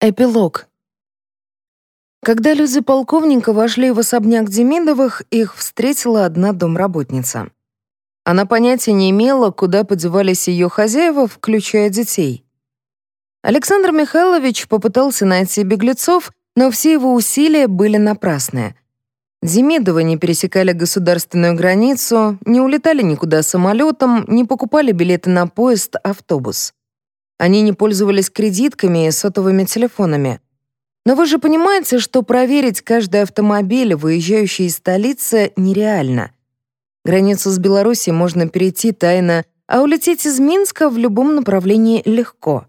Эпилог. Когда люди полковника вошли в особняк Демидовых, их встретила одна домработница. Она понятия не имела, куда подевались ее хозяева, включая детей. Александр Михайлович попытался найти беглецов, но все его усилия были напрасны. Демидовы не пересекали государственную границу, не улетали никуда самолетом, не покупали билеты на поезд, автобус. Они не пользовались кредитками и сотовыми телефонами. Но вы же понимаете, что проверить каждый автомобиль, выезжающий из столицы, нереально. Границу с Белоруссией можно перейти тайно, а улететь из Минска в любом направлении легко.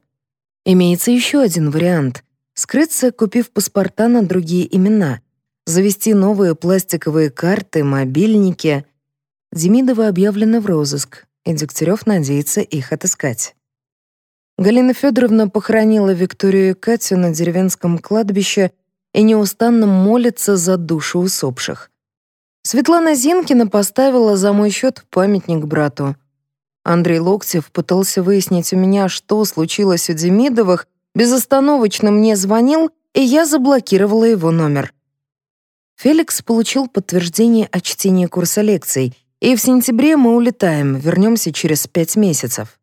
Имеется еще один вариант — скрыться, купив паспорта на другие имена, завести новые пластиковые карты, мобильники. Демидова объявлена в розыск, и Дегтярев надеется их отыскать. Галина Федоровна похоронила Викторию и Катю на деревенском кладбище и неустанно молится за душу усопших. Светлана Зинкина поставила за мой счет памятник брату. Андрей Локтев пытался выяснить у меня, что случилось у Демидовых, безостановочно мне звонил, и я заблокировала его номер. Феликс получил подтверждение о чтении курса лекций, и в сентябре мы улетаем, вернемся через пять месяцев.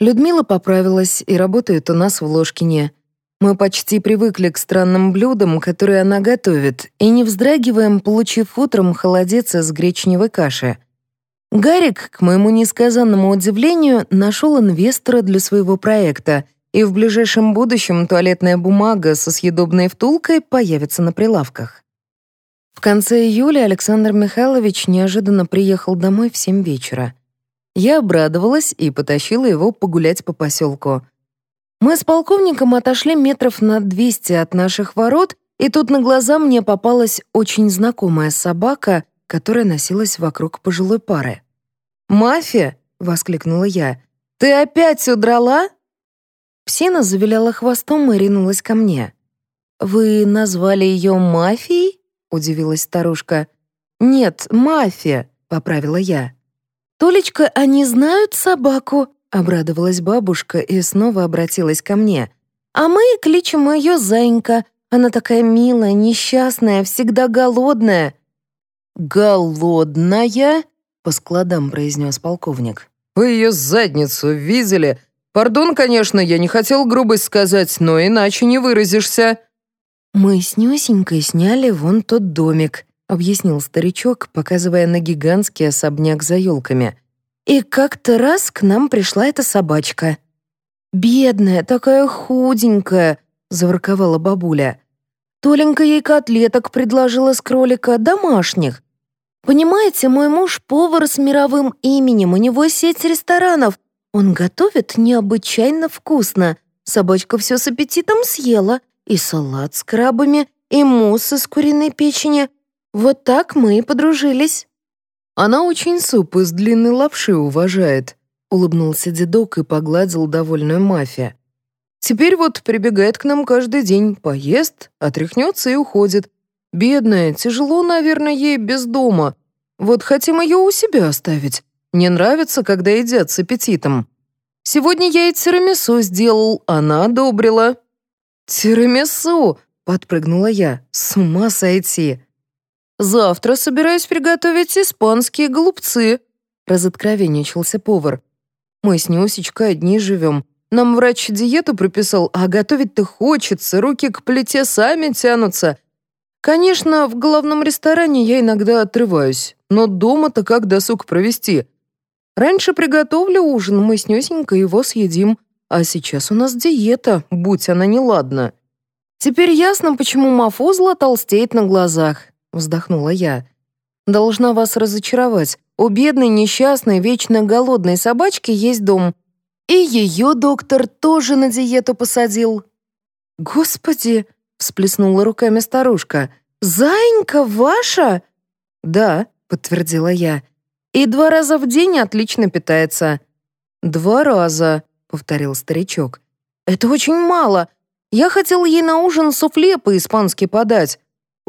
Людмила поправилась и работает у нас в Ложкине. Мы почти привыкли к странным блюдам, которые она готовит, и не вздрагиваем, получив утром холодец из гречневой каши. Гарик, к моему несказанному удивлению, нашел инвестора для своего проекта, и в ближайшем будущем туалетная бумага со съедобной втулкой появится на прилавках. В конце июля Александр Михайлович неожиданно приехал домой в семь вечера. Я обрадовалась и потащила его погулять по поселку. Мы с полковником отошли метров на 200 от наших ворот, и тут на глаза мне попалась очень знакомая собака, которая носилась вокруг пожилой пары. «Мафия!» — воскликнула я. «Ты опять удрала?» Псина завиляла хвостом и ринулась ко мне. «Вы назвали ее мафией?» — удивилась старушка. «Нет, мафия», — поправила я. «Толечка, они знают собаку?» — обрадовалась бабушка и снова обратилась ко мне. «А мы кличем ее Зайенька. Она такая милая, несчастная, всегда голодная». «Голодная?» — по складам произнес полковник. «Вы ее задницу видели? Пардон, конечно, я не хотел грубость сказать, но иначе не выразишься». «Мы с Нюсенькой сняли вон тот домик», объяснил старичок, показывая на гигантский особняк за елками. «И как-то раз к нам пришла эта собачка». «Бедная, такая худенькая», — заворковала бабуля. «Толенька ей котлеток предложила с кролика домашних. Понимаете, мой муж повар с мировым именем, у него сеть ресторанов. Он готовит необычайно вкусно. Собачка все с аппетитом съела. И салат с крабами, и мусс из куриной печени. Вот так мы и подружились». «Она очень суп из длинной лапши уважает», — улыбнулся дедок и погладил довольную мафия. «Теперь вот прибегает к нам каждый день, поест, отряхнется и уходит. Бедная, тяжело, наверное, ей без дома. Вот хотим ее у себя оставить. Мне нравится, когда едят с аппетитом. Сегодня я ей тирамису сделал, она одобрила». «Тирамису!» — подпрыгнула я. «С ума сойти!» Завтра собираюсь приготовить испанские голубцы», — разоткровенничался повар. «Мы с Нюсечкой одни живем. Нам врач диету прописал, а готовить-то хочется, руки к плите сами тянутся. Конечно, в главном ресторане я иногда отрываюсь, но дома-то как досуг провести? Раньше приготовлю ужин, мы с Нюсенькой его съедим, а сейчас у нас диета, будь она неладна. Теперь ясно, почему Мафузла толстеет на глазах. — вздохнула я. «Должна вас разочаровать. У бедной, несчастной, вечно голодной собачки есть дом. И ее доктор тоже на диету посадил». «Господи!» — всплеснула руками старушка. «Заинька ваша?» «Да», — подтвердила я. «И два раза в день отлично питается». «Два раза», — повторил старичок. «Это очень мало. Я хотел ей на ужин суфле по-испански подать.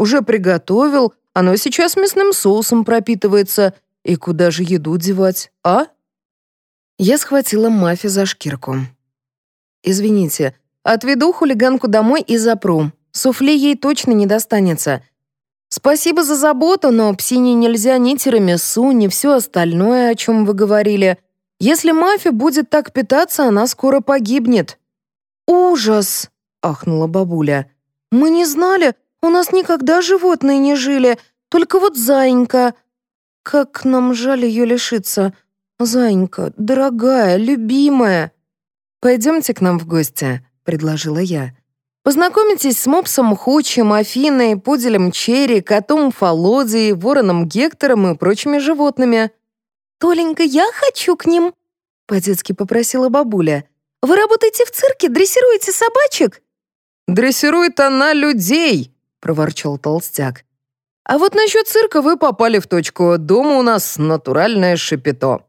Уже приготовил, оно сейчас мясным соусом пропитывается. И куда же еду девать, а?» Я схватила Мафи за шкирку. «Извините, Отведу хулиганку домой и запру. Суфле ей точно не достанется. Спасибо за заботу, но псине нельзя ни тирамису, ни все остальное, о чем вы говорили. Если мафия будет так питаться, она скоро погибнет». «Ужас!» — ахнула бабуля. «Мы не знали, у нас никогда животные не жили, только вот Заинька. Как нам жаль ее лишиться. Заинька, дорогая, любимая». «Пойдемте к нам в гости», — предложила я. «Познакомитесь с мопсом Хучем, Афиной, пуделем Черри, котом Фолодией, вороном Гектором и прочими животными». «Толенька, я хочу к ним», — по-детски попросила бабуля. «Вы работаете в цирке, дрессируете собачек?» «Дрессирует она людей», — проворчал толстяк. «А вот насчет цирка вы попали в точку. Дома у нас натуральное шипито».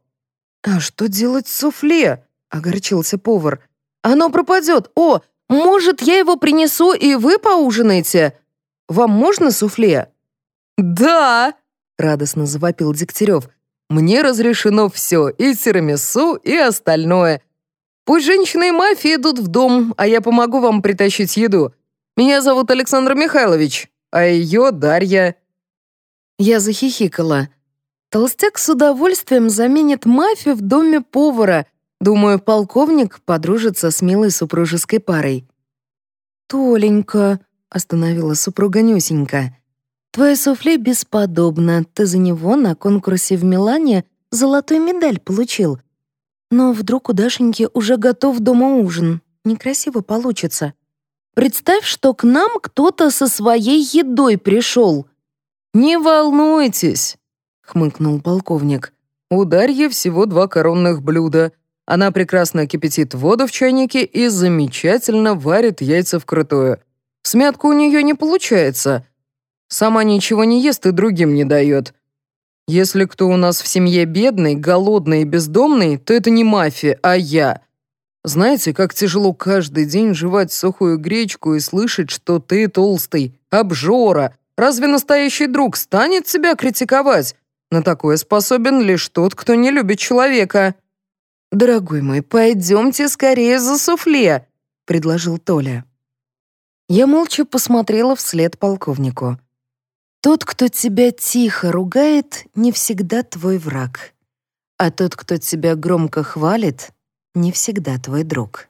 «А что делать с суфле?» — огорчился повар. «Оно пропадет. О, может, я его принесу, и вы поужинаете? Вам можно суфле?» «Да!» — радостно завопил Дегтярев. «Мне разрешено все, и тирамису, и остальное. Пусть женщины и мафия идут в дом, а я помогу вам притащить еду. Меня зовут Александр Михайлович, а ее Дарья». Я захихикала. Толстяк с удовольствием заменит мафию в доме повара. Думаю, полковник подружится с милой супружеской парой. «Толенька», — остановила супруга Нюсенька, «твое суфле бесподобно. Ты за него на конкурсе в Милане золотую медаль получил. Но вдруг у Дашеньки уже готов дома ужин. Некрасиво получится. Представь, что к нам кто-то со своей едой пришел». «Не волнуйтесь», — хмыкнул полковник. «У Дарьи всего два коронных блюда. Она прекрасно кипятит воду в чайнике и замечательно варит яйца вкрутую. Смятку у нее не получается. Сама ничего не ест и другим не дает. Если кто у нас в семье бедный, голодный и бездомный, то это не мафия, а я. Знаете, как тяжело каждый день жевать сухую гречку и слышать, что ты толстый, обжора. Разве настоящий друг станет тебя критиковать? На такое способен лишь тот, кто не любит человека. «Дорогой мой, пойдемте скорее за суфле», — предложил Толя. Я молча посмотрела вслед полковнику. Тот, кто тебя тихо ругает, не всегда твой враг. А тот, кто тебя громко хвалит, не всегда твой друг.